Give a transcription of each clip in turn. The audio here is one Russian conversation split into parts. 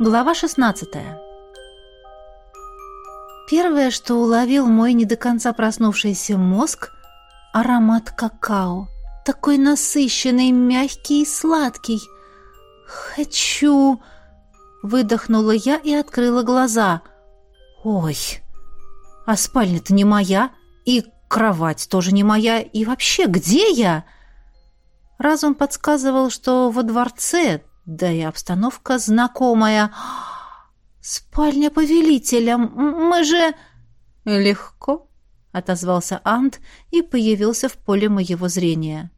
Глава 16 Первое, что уловил мой не до конца проснувшийся мозг – аромат какао. Такой насыщенный, мягкий и сладкий. «Хочу!» – выдохнула я и открыла глаза. «Ой, а спальня-то не моя, и кровать тоже не моя, и вообще где я?» Разум подсказывал, что во дворце, да и обстановка знакомая. «Спальня повелителя, мы же...» «Легко», — отозвался Ант и появился в поле моего зрения.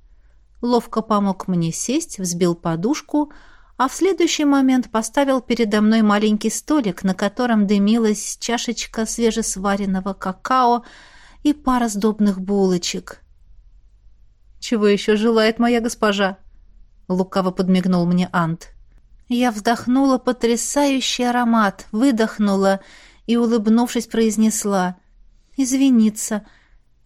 Ловко помог мне сесть, взбил подушку, а в следующий момент поставил передо мной маленький столик, на котором дымилась чашечка свежесваренного какао и пара сдобных булочек. «Чего еще желает моя госпожа?» Лукаво подмигнул мне Ант. Я вздохнула потрясающий аромат, выдохнула и, улыбнувшись, произнесла «Извиниться,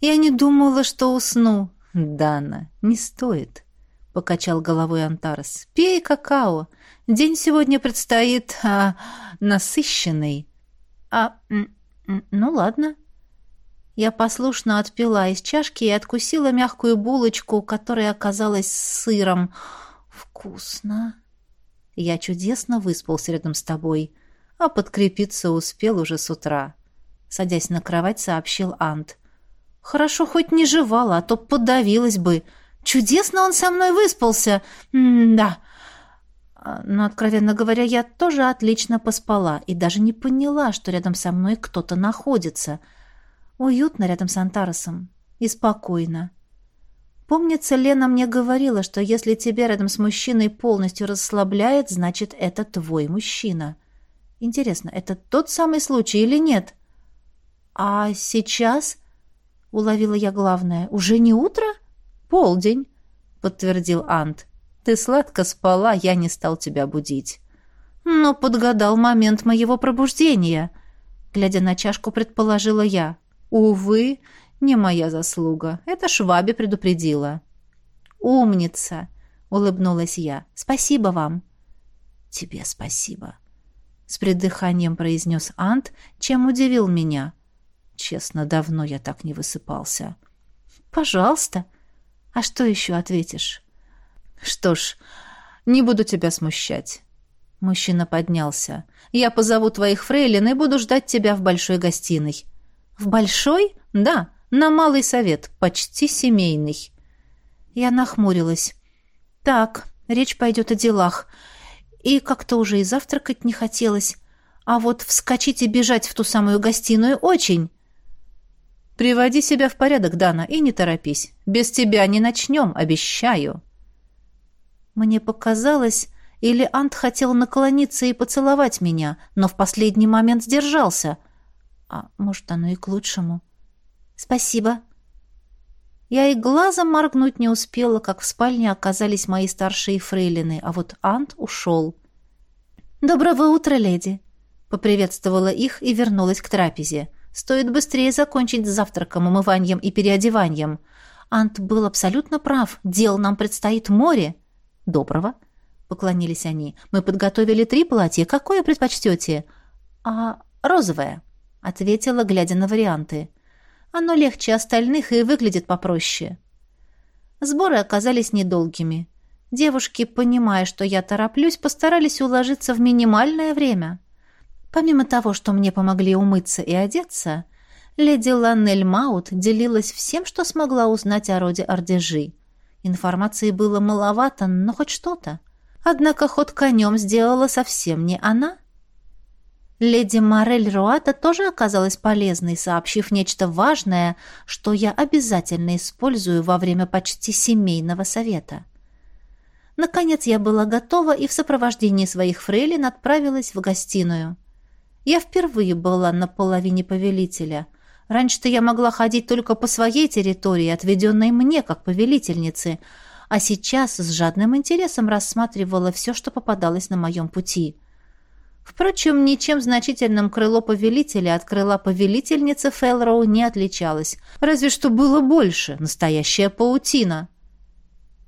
я не думала, что усну». «Дана, не стоит», — покачал головой Антарес. «Пей какао. День сегодня предстоит а, насыщенный». «А, ну ладно». Я послушно отпила из чашки и откусила мягкую булочку, которая оказалась с сыром. «Ах!» «Вкусно!» Я чудесно выспался рядом с тобой, а подкрепиться успел уже с утра. Садясь на кровать, сообщил Ант. «Хорошо, хоть не жевала, а то подавилась бы. Чудесно он со мной выспался! М да а, Но, откровенно говоря, я тоже отлично поспала и даже не поняла, что рядом со мной кто-то находится. Уютно рядом с Антаросом и спокойно. Помнится, Лена мне говорила, что если тебе рядом с мужчиной полностью расслабляет, значит, это твой мужчина. Интересно, это тот самый случай или нет? А сейчас, — уловила я главное, — уже не утро? Полдень, — подтвердил Ант. Ты сладко спала, я не стал тебя будить. Но подгадал момент моего пробуждения, — глядя на чашку, предположила я. Увы, не моя заслуга. Это Шваби предупредила. Умница, улыбнулась я. Спасибо вам. Тебе спасибо. С предыханием произнес Ант, чем удивил меня. Честно, давно я так не высыпался. Пожалуйста. А что еще ответишь? Что ж, не буду тебя смущать. Мужчина поднялся. «Я позову твоих фрейлин и буду ждать тебя в большой гостиной». «В большой? Да на малый совет, почти семейный. Я нахмурилась. Так, речь пойдет о делах. И как-то уже и завтракать не хотелось. А вот вскочить и бежать в ту самую гостиную очень. Приводи себя в порядок, Дана, и не торопись. Без тебя не начнем, обещаю. Мне показалось, или Ант хотел наклониться и поцеловать меня, но в последний момент сдержался. А может, оно и к лучшему. — «Спасибо». Я и глазом моргнуть не успела, как в спальне оказались мои старшие фрейлины, а вот Ант ушел. «Доброго утра, леди!» — поприветствовала их и вернулась к трапезе. «Стоит быстрее закончить с завтраком, умыванием и переодеванием. Ант был абсолютно прав. Дел нам предстоит море». «Доброго!» — поклонились они. «Мы подготовили три платья. Какое предпочтете?» «А розовое?» — ответила, глядя на варианты. Оно легче остальных и выглядит попроще. Сборы оказались недолгими. Девушки, понимая, что я тороплюсь, постарались уложиться в минимальное время. Помимо того, что мне помогли умыться и одеться, леди Ланнель Маут делилась всем, что смогла узнать о роде Ордежи. Информации было маловато, но хоть что-то. Однако ход конем сделала совсем не она — Леди Морель Руата тоже оказалась полезной, сообщив нечто важное, что я обязательно использую во время почти семейного совета. Наконец я была готова и в сопровождении своих фрейлин отправилась в гостиную. Я впервые была на половине повелителя. Раньше-то я могла ходить только по своей территории, отведенной мне как повелительнице, а сейчас с жадным интересом рассматривала все, что попадалось на моем пути – Впрочем, ничем значительным крыло повелителя от крыла повелительницы Фелроу не отличалось, разве что было больше, настоящая паутина.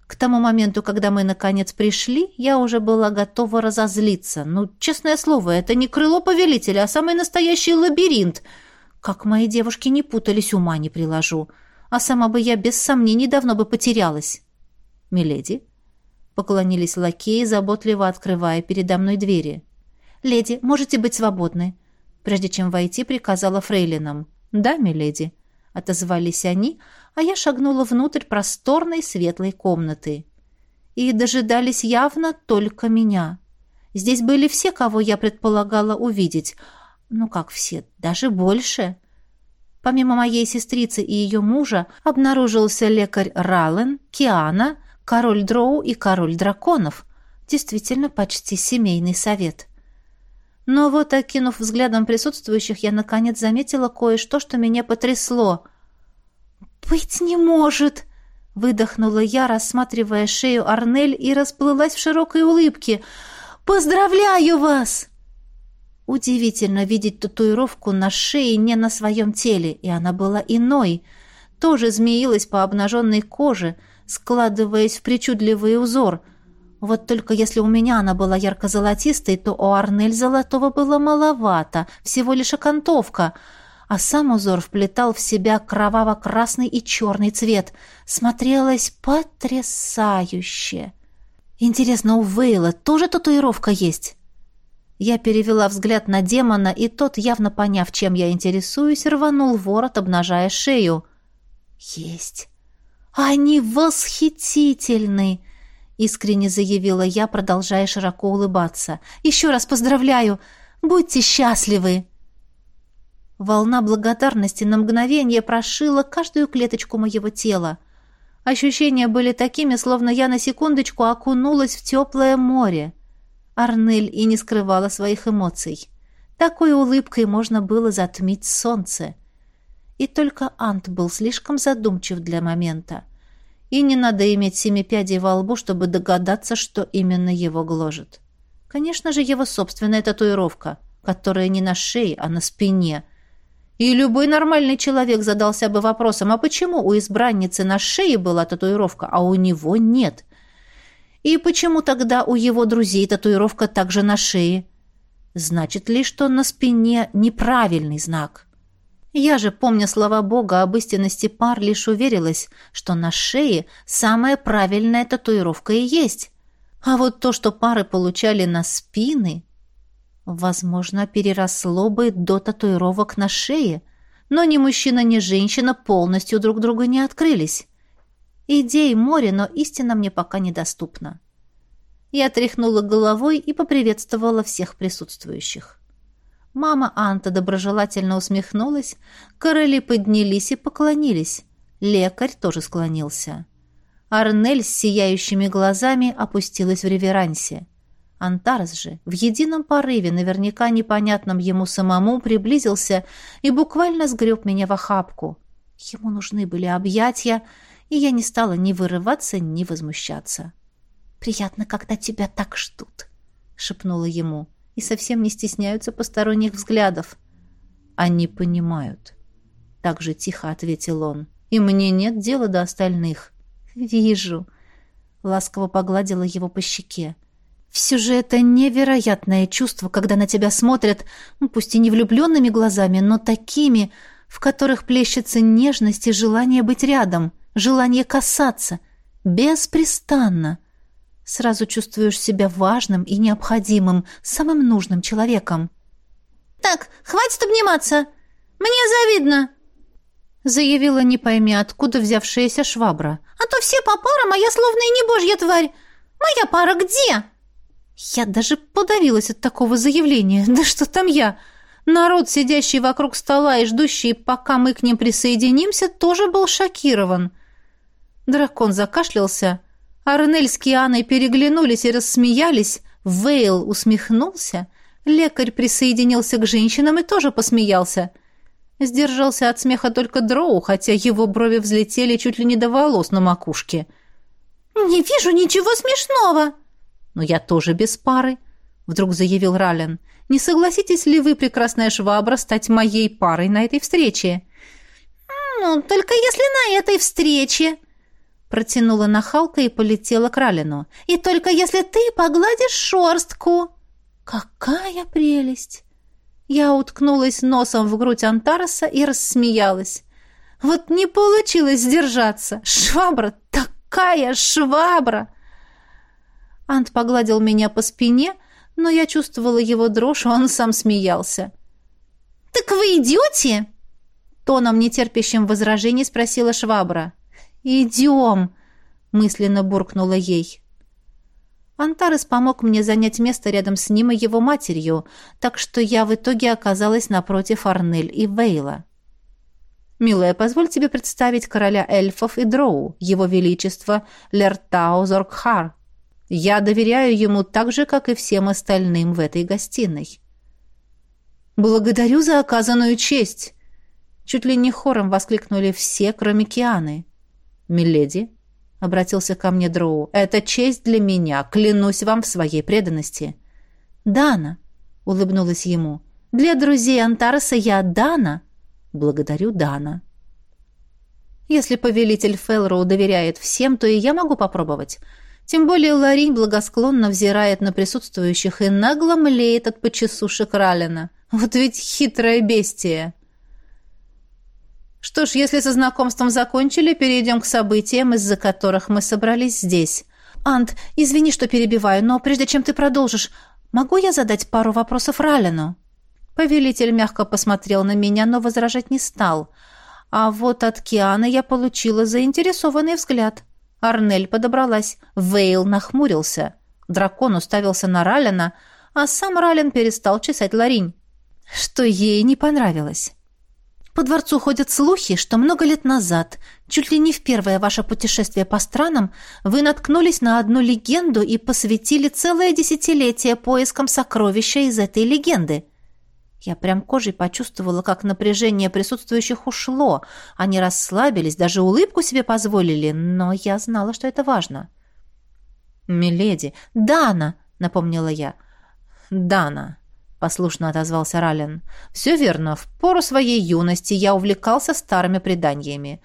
К тому моменту, когда мы наконец пришли, я уже была готова разозлиться. Ну, честное слово, это не крыло повелителя, а самый настоящий лабиринт. Как мои девушки не путались, ума не приложу. А сама бы я без сомнений давно бы потерялась. Миледи, поклонились лакеи, заботливо открывая передо мной двери. — «Леди, можете быть свободны», прежде чем войти, приказала фрейлинам. «Да, миледи», — отозвались они, а я шагнула внутрь просторной светлой комнаты. И дожидались явно только меня. Здесь были все, кого я предполагала увидеть. Ну как все, даже больше. Помимо моей сестрицы и ее мужа обнаружился лекарь Рален, Киана, король Дроу и король драконов. Действительно, почти семейный совет. Но вот, окинув взглядом присутствующих, я наконец заметила кое-что, что меня потрясло. «Быть не может!» — выдохнула я, рассматривая шею Арнель, и расплылась в широкой улыбке. «Поздравляю вас!» Удивительно видеть татуировку на шее не на своем теле, и она была иной. Тоже змеилась по обнаженной коже, складываясь в причудливый узор, вот только если у меня она была ярко-золотистой, то у Арнель золотого было маловато, всего лишь окантовка. А сам узор вплетал в себя кроваво-красный и черный цвет. Смотрелось потрясающе. Интересно, у Вейла тоже татуировка есть? Я перевела взгляд на демона, и тот, явно поняв, чем я интересуюсь, рванул ворот, обнажая шею. «Есть! Они восхитительны!» Искренне заявила я, продолжая широко улыбаться. «Еще раз поздравляю! Будьте счастливы!» Волна благодарности на мгновение прошила каждую клеточку моего тела. Ощущения были такими, словно я на секундочку окунулась в теплое море. Арнель и не скрывала своих эмоций. Такой улыбкой можно было затмить солнце. И только Ант был слишком задумчив для момента. И не надо иметь семи пядей во лбу, чтобы догадаться, что именно его гложет. Конечно же, его собственная татуировка, которая не на шее, а на спине. И любой нормальный человек задался бы вопросом, а почему у избранницы на шее была татуировка, а у него нет? И почему тогда у его друзей татуировка также на шее? Значит ли, что на спине неправильный знак?» Я же, помня слова Бога об истинности пар, лишь уверилась, что на шее самая правильная татуировка и есть. А вот то, что пары получали на спины, возможно, переросло бы до татуировок на шее, но ни мужчина, ни женщина полностью друг друга не открылись. Идей море, но истина мне пока недоступна. Я тряхнула головой и поприветствовала всех присутствующих. Мама Анта доброжелательно усмехнулась, короли поднялись и поклонились. Лекарь тоже склонился. Арнель с сияющими глазами опустилась в реверансе. Антарс же в едином порыве, наверняка непонятном ему самому, приблизился и буквально сгреб меня в охапку. Ему нужны были объятия, и я не стала ни вырываться, ни возмущаться. «Приятно, когда тебя так ждут», — шепнула ему и совсем не стесняются посторонних взглядов. Они понимают. Так же тихо ответил он. И мне нет дела до остальных. Вижу. Ласково погладила его по щеке. Все же это невероятное чувство, когда на тебя смотрят, ну, пусть и не влюбленными глазами, но такими, в которых плещется нежность и желание быть рядом, желание касаться, беспрестанно сразу чувствуешь себя важным и необходимым, самым нужным человеком. «Так, хватит обниматься! Мне завидно!» Заявила, не пойми откуда взявшаяся швабра. «А то все по парам, а я словно и не божья тварь! Моя пара где?» Я даже подавилась от такого заявления. Да что там я? Народ, сидящий вокруг стола и ждущий, пока мы к ним присоединимся, тоже был шокирован. Дракон закашлялся, Арнель с Кианой переглянулись и рассмеялись. Вейл усмехнулся. Лекарь присоединился к женщинам и тоже посмеялся. Сдержался от смеха только Дроу, хотя его брови взлетели чуть ли не до волос на макушке. «Не вижу ничего смешного!» «Но я тоже без пары», — вдруг заявил Рален. «Не согласитесь ли вы, прекрасная швабра, стать моей парой на этой встрече?» «Ну, только если на этой встрече!» Протянула нахалка и полетела к Ралину. «И только если ты погладишь шорстку!» «Какая прелесть!» Я уткнулась носом в грудь Антараса и рассмеялась. «Вот не получилось сдержаться! Швабра! Такая швабра!» Ант погладил меня по спине, но я чувствовала его дрожь, он сам смеялся. «Так вы идете?» Тоном, нетерпящим возражений, спросила швабра. «Идем!» — мысленно буркнула ей. Антарес помог мне занять место рядом с ним и его матерью, так что я в итоге оказалась напротив Арнель и Вейла. «Милая, позволь тебе представить короля эльфов и дроу, его величество Лертау Зоркхар. Я доверяю ему так же, как и всем остальным в этой гостиной». «Благодарю за оказанную честь!» Чуть ли не хором воскликнули все, кроме Кианы. «Миледи», — обратился ко мне Дроу, — «это честь для меня, клянусь вам в своей преданности». «Дана», — улыбнулась ему, — «для друзей Антарса я Дана». «Благодарю, Дана». «Если повелитель Фелроу доверяет всем, то и я могу попробовать». Тем более Ларинь благосклонно взирает на присутствующих и нагло млеет от почесушек Ралина. Вот ведь хитрое бестие!» Что ж, если со знакомством закончили, перейдем к событиям, из-за которых мы собрались здесь. Ант, извини, что перебиваю, но прежде чем ты продолжишь, могу я задать пару вопросов Ралину? Повелитель мягко посмотрел на меня, но возражать не стал. А вот от Киана я получила заинтересованный взгляд. Арнель подобралась, Вейл нахмурился. Дракон уставился на Ралина, а сам Ралин перестал чесать ларинь, что ей не понравилось. По дворцу ходят слухи, что много лет назад, чуть ли не в первое ваше путешествие по странам, вы наткнулись на одну легенду и посвятили целое десятилетие поискам сокровища из этой легенды. Я прям кожей почувствовала, как напряжение присутствующих ушло. Они расслабились, даже улыбку себе позволили, но я знала, что это важно. «Миледи! Дана!» — напомнила я. «Дана!» послушно отозвался Рален. «Все верно. В пору своей юности я увлекался старыми преданиями.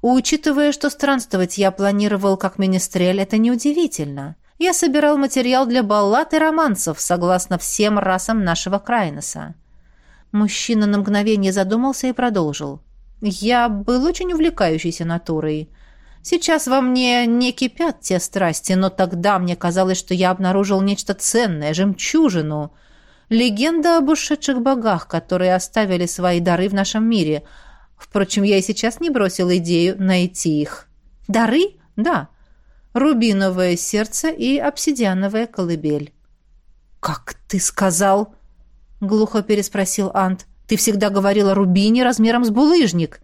Учитывая, что странствовать я планировал как министрель, это неудивительно. Я собирал материал для баллад и романсов, согласно всем расам нашего Крайноса». Мужчина на мгновение задумался и продолжил. «Я был очень увлекающейся натурой». Сейчас во мне не кипят те страсти, но тогда мне казалось, что я обнаружил нечто ценное, жемчужину — Легенда об ушедших богах, которые оставили свои дары в нашем мире. Впрочем, я и сейчас не бросил идею найти их. Дары? Да. Рубиновое сердце и обсидиановая колыбель. «Как ты сказал?» — глухо переспросил Ант. «Ты всегда говорил о рубине размером с булыжник».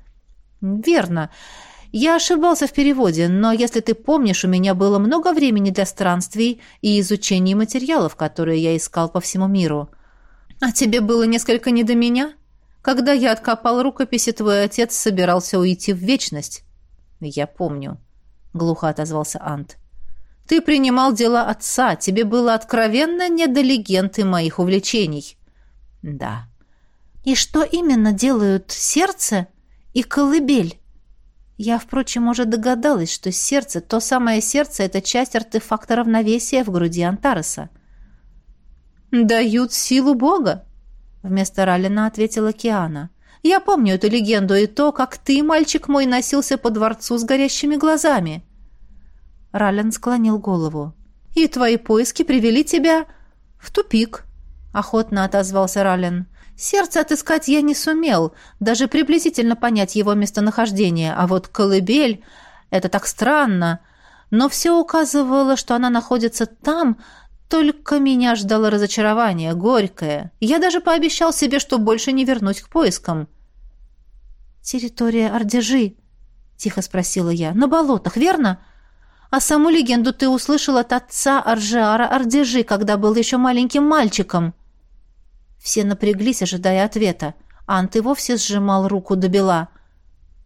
«Верно. Я ошибался в переводе, но если ты помнишь, у меня было много времени для странствий и изучения материалов, которые я искал по всему миру. А тебе было несколько не до меня? Когда я откопал рукописи, твой отец собирался уйти в вечность. Я помню, глухо отозвался Ант. Ты принимал дела отца, тебе было откровенно не до легенды моих увлечений. Да. И что именно делают сердце и колыбель? Я, впрочем, уже догадалась, что сердце, то самое сердце, это часть артефакта равновесия в груди Антареса. «Дают силу Бога», — вместо Ралина ответила Киана. «Я помню эту легенду и то, как ты, мальчик мой, носился по дворцу с горящими глазами». Ралин склонил голову. «И твои поиски привели тебя в тупик», — охотно отозвался Ралин. Сердце отыскать я не сумел, даже приблизительно понять его местонахождение, а вот колыбель — это так странно. Но все указывало, что она находится там, только меня ждало разочарование, горькое. Я даже пообещал себе, что больше не вернусь к поискам. «Территория Ордежи», — тихо спросила я, — «на болотах, верно?» А саму легенду ты услышал от отца Аржиара Ордежи, когда был еще маленьким мальчиком. — все напряглись, ожидая ответа. Анты вовсе сжимал руку до бела.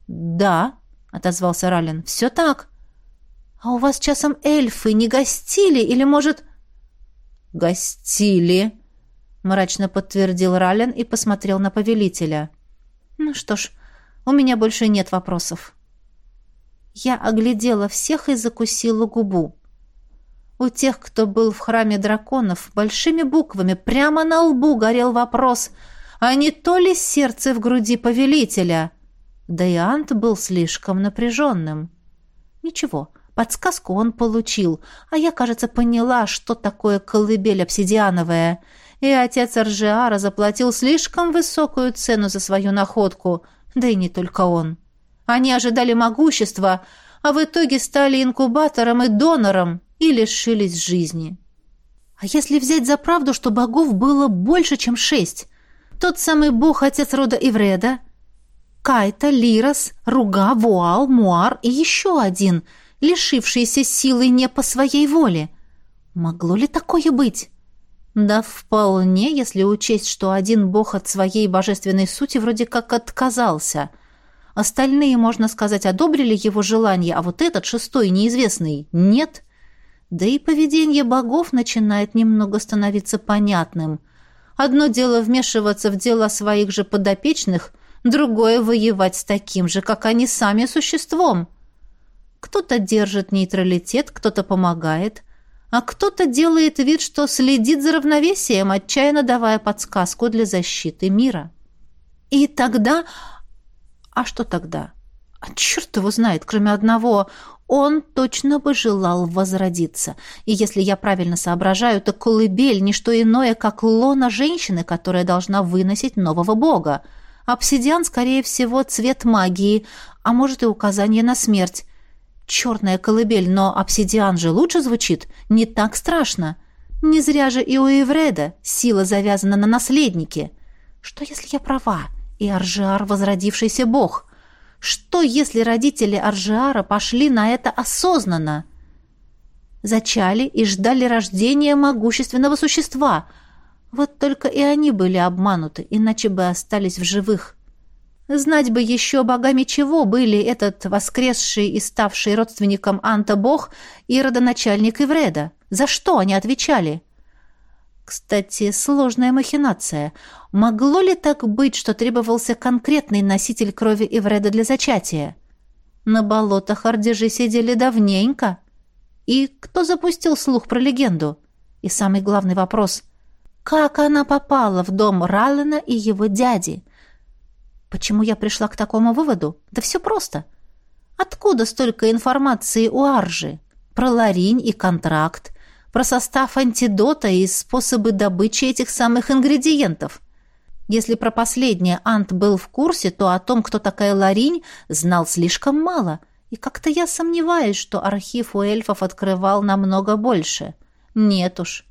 «Да», — отозвался Ралин, — «все так». «А у вас часом эльфы не гостили или, может...» «Гостили», — мрачно подтвердил Ралин и посмотрел на повелителя. «Ну что ж, у меня больше нет вопросов». Я оглядела всех и закусила губу. У тех, кто был в храме драконов, большими буквами прямо на лбу горел вопрос, а не то ли сердце в груди повелителя? Да и Ант был слишком напряженным. Ничего, подсказку он получил, а я, кажется, поняла, что такое колыбель обсидиановая. И отец Аржиара заплатил слишком высокую цену за свою находку, да и не только он. Они ожидали могущества, а в итоге стали инкубатором и донором, и лишились жизни. А если взять за правду, что богов было больше, чем шесть? Тот самый бог, отец рода Ивреда, Кайта, Лирос, Руга, Вуал, Муар и еще один, лишившийся силы не по своей воле. Могло ли такое быть? Да вполне, если учесть, что один бог от своей божественной сути вроде как отказался. Остальные, можно сказать, одобрили его желание, а вот этот, шестой, неизвестный, нет – да и поведение богов начинает немного становиться понятным. Одно дело вмешиваться в дела своих же подопечных, другое — воевать с таким же, как они сами, существом. Кто-то держит нейтралитет, кто-то помогает, а кто-то делает вид, что следит за равновесием, отчаянно давая подсказку для защиты мира. И тогда... А что тогда? — а черт его знает, кроме одного он точно бы желал возродиться. И если я правильно соображаю, то колыбель – ничто иное, как лона женщины, которая должна выносить нового бога. Обсидиан, скорее всего, цвет магии, а может и указание на смерть. Черная колыбель, но обсидиан же лучше звучит, не так страшно. Не зря же и у Евреда сила завязана на наследнике. Что, если я права, и Аржиар – возродившийся бог – что, если родители Аржара пошли на это осознанно? Зачали и ждали рождения могущественного существа. Вот только и они были обмануты, иначе бы остались в живых. Знать бы еще богами чего были этот воскресший и ставший родственником Анта бог и родоначальник Ивреда. За что они отвечали?» Кстати, сложная махинация. Могло ли так быть, что требовался конкретный носитель крови Эвреда для зачатия? На болотах ордежи сидели давненько. И кто запустил слух про легенду? И самый главный вопрос. Как она попала в дом Раллена и его дяди? Почему я пришла к такому выводу? Да все просто. Откуда столько информации у Аржи? Про Ларинь и контракт, про состав антидота и способы добычи этих самых ингредиентов. Если про последнее Ант был в курсе, то о том, кто такая Ларинь, знал слишком мало. И как-то я сомневаюсь, что архив у эльфов открывал намного больше. Нет уж.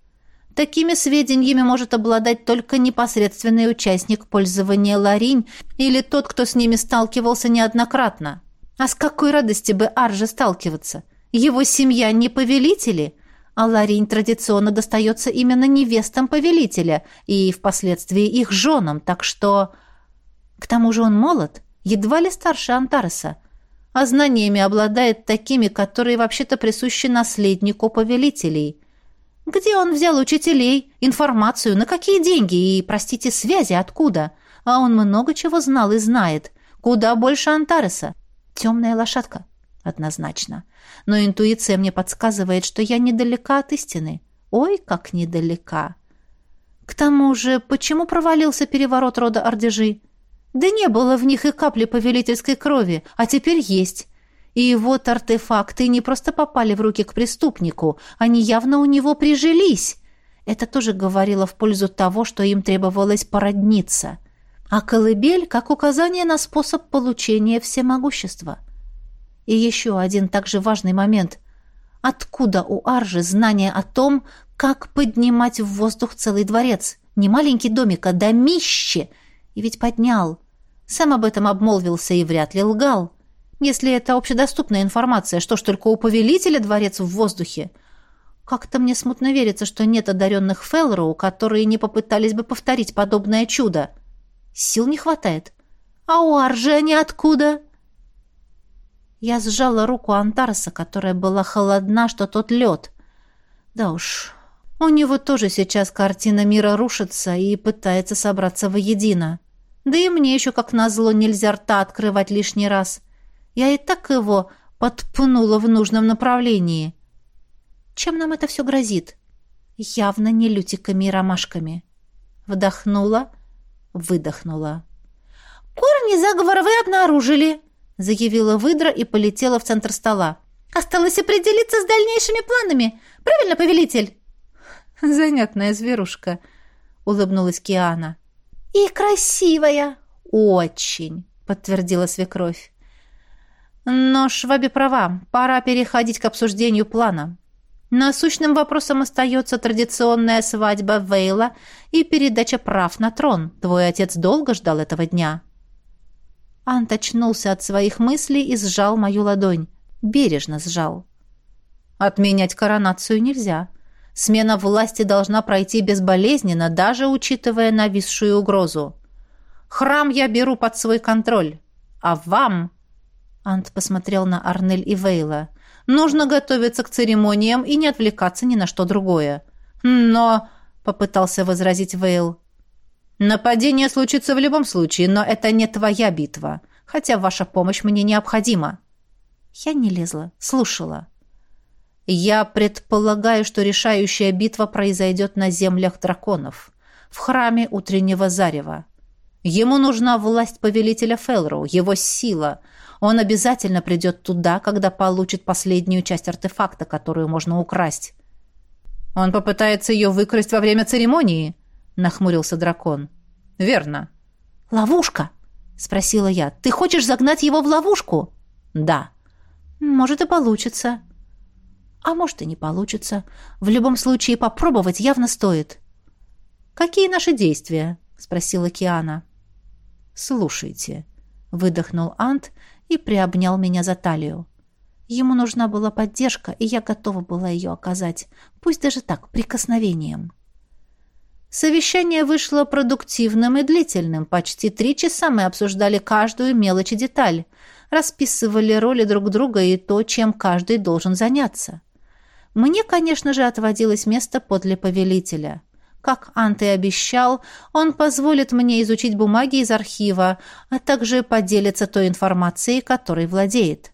Такими сведениями может обладать только непосредственный участник пользования Ларинь или тот, кто с ними сталкивался неоднократно. А с какой радости бы Арже сталкиваться? Его семья не повелители – а Ларин традиционно достается именно невестам повелителя и впоследствии их женам, так что... К тому же он молод, едва ли старше Антареса, а знаниями обладает такими, которые вообще-то присущи наследнику повелителей. Где он взял учителей, информацию, на какие деньги и, простите, связи откуда? А он много чего знал и знает, куда больше Антареса. Темная лошадка, однозначно. Но интуиция мне подсказывает, что я недалека от истины. Ой, как недалека. К тому же, почему провалился переворот рода Ордежи? Да не было в них и капли повелительской крови, а теперь есть. И вот артефакты не просто попали в руки к преступнику, они явно у него прижились. Это тоже говорило в пользу того, что им требовалось породниться. А колыбель как указание на способ получения всемогущества – и еще один также важный момент. Откуда у Аржи знание о том, как поднимать в воздух целый дворец? Не маленький домик, а домище! И ведь поднял. Сам об этом обмолвился и вряд ли лгал. Если это общедоступная информация, что ж только у повелителя дворец в воздухе? Как-то мне смутно верится, что нет одаренных Фелроу, которые не попытались бы повторить подобное чудо. Сил не хватает. А у Аржи они откуда?» Я сжала руку Антарса, которая была холодна, что тот лед. Да уж, у него тоже сейчас картина мира рушится и пытается собраться воедино. Да и мне еще, как назло, нельзя рта открывать лишний раз. Я и так его подпнула в нужном направлении. Чем нам это все грозит? Явно не лютиками и ромашками. Вдохнула, выдохнула. «Корни заговора вы обнаружили!» Заявила выдра и полетела в центр стола. «Осталось определиться с дальнейшими планами. Правильно, повелитель?» «Занятная зверушка», — улыбнулась Киана. «И красивая!» «Очень!» — подтвердила свекровь. «Но Швабе права. Пора переходить к обсуждению плана. Насущным вопросом остается традиционная свадьба Вейла и передача прав на трон. Твой отец долго ждал этого дня». Ант очнулся от своих мыслей и сжал мою ладонь. Бережно сжал. «Отменять коронацию нельзя. Смена власти должна пройти безболезненно, даже учитывая нависшую угрозу. Храм я беру под свой контроль. А вам...» Ант посмотрел на Арнель и Вейла. «Нужно готовиться к церемониям и не отвлекаться ни на что другое». «Но...» — попытался возразить Вейл. Нападение случится в любом случае, но это не твоя битва. Хотя ваша помощь мне необходима. Я не лезла, слушала. Я предполагаю, что решающая битва произойдет на землях драконов, в храме утреннего зарева. Ему нужна власть повелителя Фелроу, его сила. Он обязательно придет туда, когда получит последнюю часть артефакта, которую можно украсть. Он попытается ее выкрасть во время церемонии нахмурился дракон. Верно. Ловушка, спросила я. Ты хочешь загнать его в ловушку? Да. Может и получится. А может и не получится. В любом случае попробовать явно стоит. Какие наши действия? спросила Киана. Слушайте, выдохнул Ант и приобнял меня за талию. Ему нужна была поддержка, и я готова была ее оказать, пусть даже так, прикосновением. Совещание вышло продуктивным и длительным. Почти три часа мы обсуждали каждую мелочь и деталь, расписывали роли друг друга и то, чем каждый должен заняться. Мне, конечно же, отводилось место подле повелителя. Как Анте обещал, он позволит мне изучить бумаги из архива, а также поделиться той информацией, которой владеет.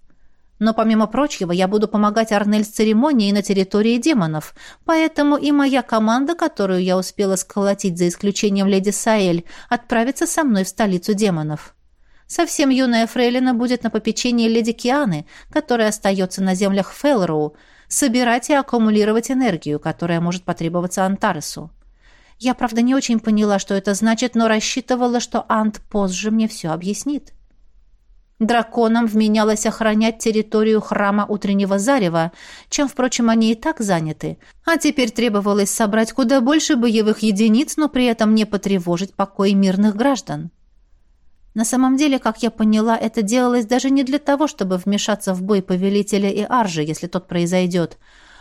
Но помимо прочего, я буду помогать Арнель с церемонией на территории демонов. Поэтому и моя команда, которую я успела сколотить за исключением леди Саэль, отправится со мной в столицу демонов. Совсем юная фрейлина будет на попечении леди Кианы, которая остается на землях Фелроу, собирать и аккумулировать энергию, которая может потребоваться Антаресу. Я, правда, не очень поняла, что это значит, но рассчитывала, что Ант позже мне все объяснит. Драконам вменялось охранять территорию храма Утреннего Зарева, чем, впрочем, они и так заняты. А теперь требовалось собрать куда больше боевых единиц, но при этом не потревожить покой мирных граждан. На самом деле, как я поняла, это делалось даже не для того, чтобы вмешаться в бой повелителя и аржи, если тот произойдет,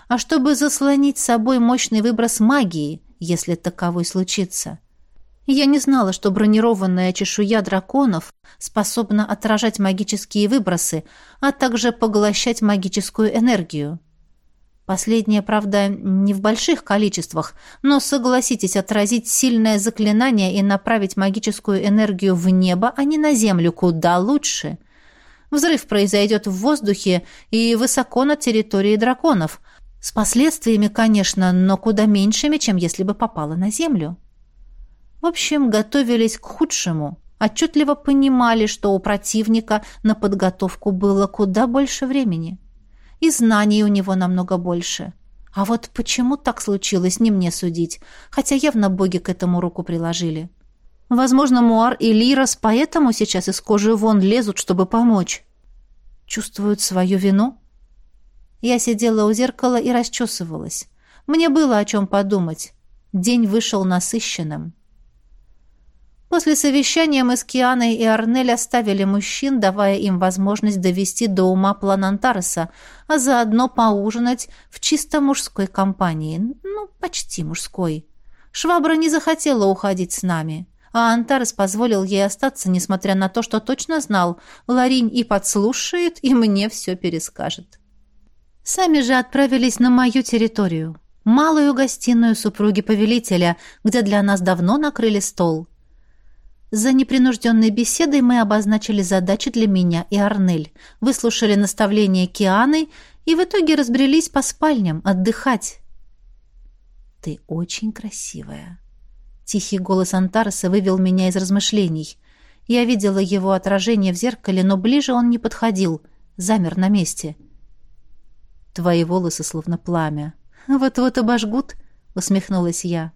а чтобы заслонить собой мощный выброс магии, если таковой случится. Я не знала, что бронированная чешуя драконов способна отражать магические выбросы, а также поглощать магическую энергию. Последнее, правда, не в больших количествах, но согласитесь, отразить сильное заклинание и направить магическую энергию в небо, а не на землю, куда лучше. Взрыв произойдет в воздухе и высоко над территорией драконов. С последствиями, конечно, но куда меньшими, чем если бы попало на землю. В общем, готовились к худшему, отчетливо понимали, что у противника на подготовку было куда больше времени. И знаний у него намного больше. А вот почему так случилось, не мне судить, хотя явно боги к этому руку приложили. Возможно, Муар и Лирос поэтому сейчас из кожи вон лезут, чтобы помочь. Чувствуют свою вину? Я сидела у зеркала и расчесывалась. Мне было о чем подумать. День вышел насыщенным. После совещания мы с Кианой и Арнель оставили мужчин, давая им возможность довести до ума план Антареса, а заодно поужинать в чисто мужской компании, ну, почти мужской. Швабра не захотела уходить с нами, а Антарес позволил ей остаться, несмотря на то, что точно знал, Ларинь и подслушает, и мне все перескажет. Сами же отправились на мою территорию, малую гостиную супруги повелителя, где для нас давно накрыли стол – за непринужденной беседой мы обозначили задачи для меня и Арнель, выслушали наставления Кианы и в итоге разбрелись по спальням отдыхать. «Ты очень красивая». Тихий голос Антарса вывел меня из размышлений. Я видела его отражение в зеркале, но ближе он не подходил, замер на месте. «Твои волосы словно пламя». «Вот-вот обожгут», — усмехнулась я.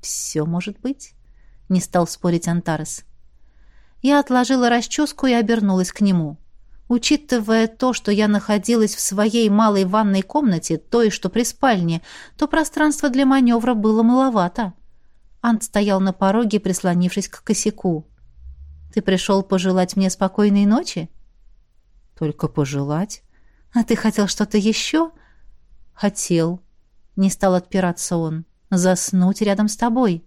«Все может быть» не стал спорить Антарес. Я отложила расческу и обернулась к нему. Учитывая то, что я находилась в своей малой ванной комнате, той, что при спальне, то пространство для маневра было маловато. Ант стоял на пороге, прислонившись к косяку. «Ты пришел пожелать мне спокойной ночи?» «Только пожелать?» «А ты хотел что-то еще?» «Хотел», — не стал отпираться он. «Заснуть рядом с тобой».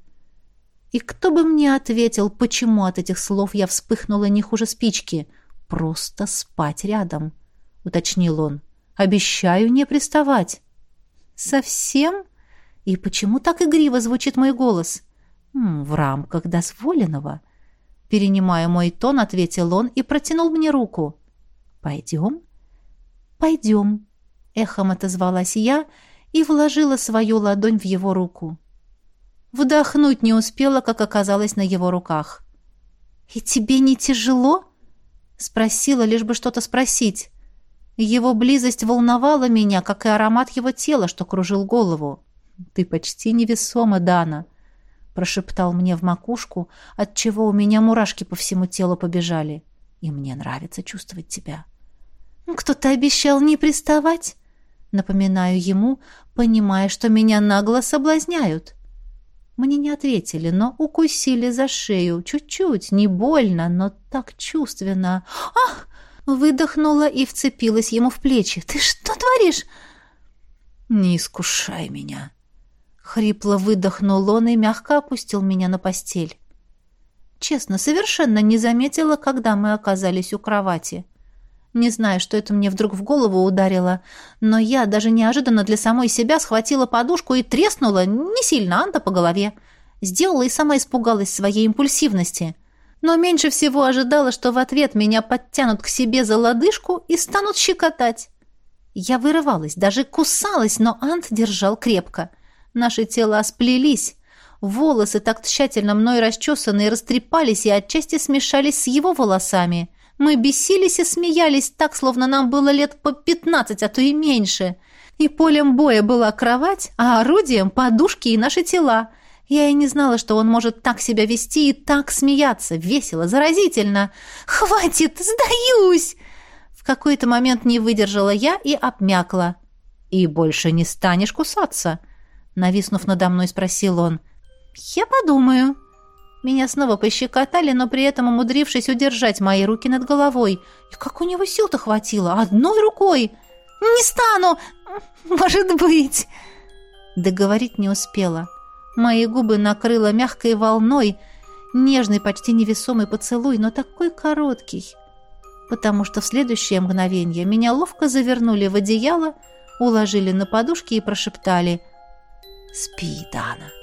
И кто бы мне ответил, почему от этих слов я вспыхнула не хуже спички? Просто спать рядом, уточнил он. Обещаю не приставать. Совсем? И почему так игриво звучит мой голос? М -м, в рамках дозволенного. Перенимая мой тон, ответил он и протянул мне руку. Пойдем? Пойдем. Эхом отозвалась я и вложила свою ладонь в его руку. Вдохнуть не успела, как оказалась на его руках. «И тебе не тяжело?» Спросила, лишь бы что-то спросить. Его близость волновала меня, как и аромат его тела, что кружил голову. «Ты почти невесома, Дана», — прошептал мне в макушку, отчего у меня мурашки по всему телу побежали. «И мне нравится чувствовать тебя». «Кто-то обещал не приставать?» Напоминаю ему, понимая, что меня нагло соблазняют. Мне не ответили, но укусили за шею. Чуть-чуть, не больно, но так чувственно. «Ах!» — выдохнула и вцепилась ему в плечи. «Ты что творишь?» «Не искушай меня!» Хрипло выдохнул он и мягко опустил меня на постель. Честно, совершенно не заметила, когда мы оказались у кровати. Не знаю, что это мне вдруг в голову ударило, но я даже неожиданно для самой себя схватила подушку и треснула, не сильно, Анто по голове. Сделала и сама испугалась своей импульсивности. Но меньше всего ожидала, что в ответ меня подтянут к себе за лодыжку и станут щекотать. Я вырывалась, даже кусалась, но Ант держал крепко. Наши тела сплелись. Волосы, так тщательно мной расчесанные, растрепались и отчасти смешались с его волосами — мы бесились и смеялись так, словно нам было лет по пятнадцать, а то и меньше. И полем боя была кровать, а орудием — подушки и наши тела. Я и не знала, что он может так себя вести и так смеяться. Весело, заразительно. «Хватит! Сдаюсь!» В какой-то момент не выдержала я и обмякла. «И больше не станешь кусаться?» Нависнув надо мной, спросил он. «Я подумаю». Меня снова пощекотали, но при этом умудрившись удержать мои руки над головой. И как у него сил-то хватило? Одной рукой! «Не стану! Может быть!» Договорить не успела. Мои губы накрыло мягкой волной, нежный, почти невесомый поцелуй, но такой короткий. Потому что в следующее мгновение меня ловко завернули в одеяло, уложили на подушки и прошептали «Спи, Дана».